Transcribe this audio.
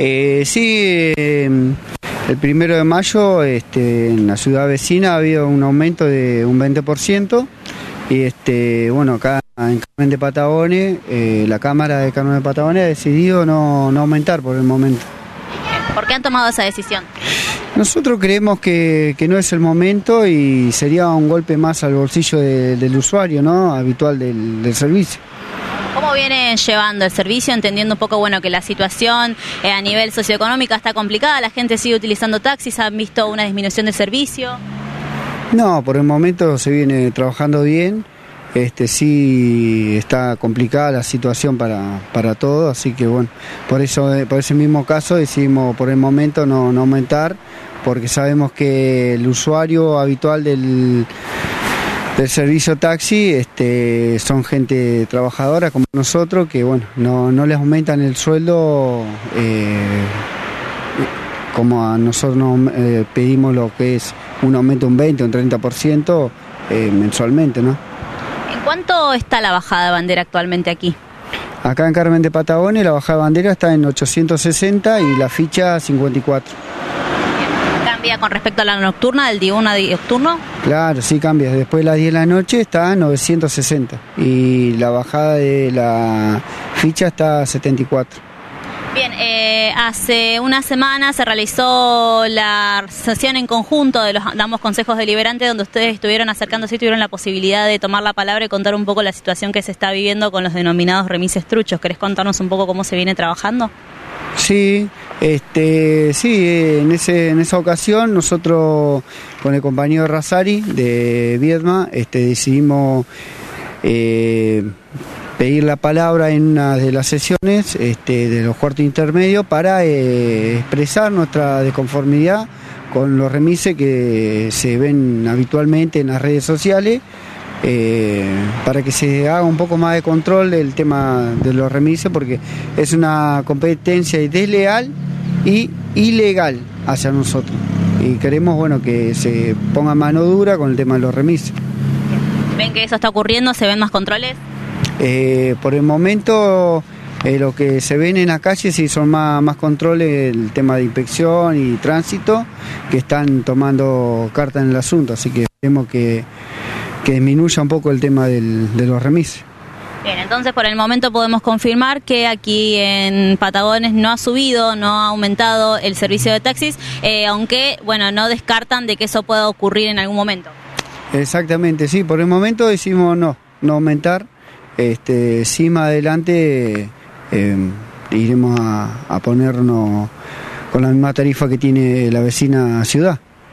Eh, sí, em, el primero de mayo este, en la ciudad vecina ha habido un aumento de un 20% y este, bueno, acá en Carmen de Patagones, eh, la Cámara de Carmen de Patagones ha decidido no, no aumentar por el momento. ¿Por qué han tomado esa decisión? Nosotros creemos que, que, no es el momento y sería un golpe más al bolsillo de, del usuario, ¿no? Habitual del, del, servicio. ¿Cómo vienen llevando el servicio? Entendiendo un poco, bueno, que la situación eh, a nivel socioeconómica está complicada, la gente sigue utilizando taxis, ¿han visto una disminución del servicio? No, por el momento se viene trabajando bien. Este sí está complicada la situación para, para todos, así que bueno, por eso por ese mismo caso decidimos por el momento no, no aumentar, porque sabemos que el usuario habitual del, del servicio taxi este, son gente trabajadora como nosotros, que bueno, no, no les aumentan el sueldo eh, como a nosotros nos eh, pedimos lo que es un aumento un 20 o un 30% eh, mensualmente, ¿no? ¿En cuánto está la bajada de bandera actualmente aquí? Acá en Carmen de Patagones la bajada de bandera está en 860 y la ficha 54. ¿Cambia con respecto a la nocturna, del diurno a diurno? Claro, sí cambia. Después de las 10 de la noche está 960 y la bajada de la ficha está 74. Bien, eh, hace una semana se realizó la sesión en conjunto de los damos consejos deliberantes donde ustedes estuvieron acercándose y tuvieron la posibilidad de tomar la palabra y contar un poco la situación que se está viviendo con los denominados remises truchos. ¿Querés contarnos un poco cómo se viene trabajando? Sí, este, sí, en, ese, en esa ocasión nosotros con el compañero Razari de Viedma este, decidimos eh, pedir la palabra en una de las sesiones este, de los cuartos intermedios para eh, expresar nuestra desconformidad con los remises que se ven habitualmente en las redes sociales. Eh, para que se haga un poco más de control del tema de los remises porque es una competencia desleal y ilegal hacia nosotros y queremos bueno que se ponga mano dura con el tema de los remises. ¿Ven que eso está ocurriendo? ¿Se ven más controles? Eh, por el momento eh, lo que se ven en la calle sí son más, más controles, el tema de inspección y tránsito, que están tomando carta en el asunto, así que esperemos que, que disminuya un poco el tema del, de los remises. Bien, entonces por el momento podemos confirmar que aquí en Patagones no ha subido, no ha aumentado el servicio de taxis, eh, aunque, bueno, no descartan de que eso pueda ocurrir en algún momento. Exactamente, sí, por el momento decimos no, no aumentar este, sí, más adelante eh, iremos a, a ponernos con la misma tarifa que tiene la vecina ciudad.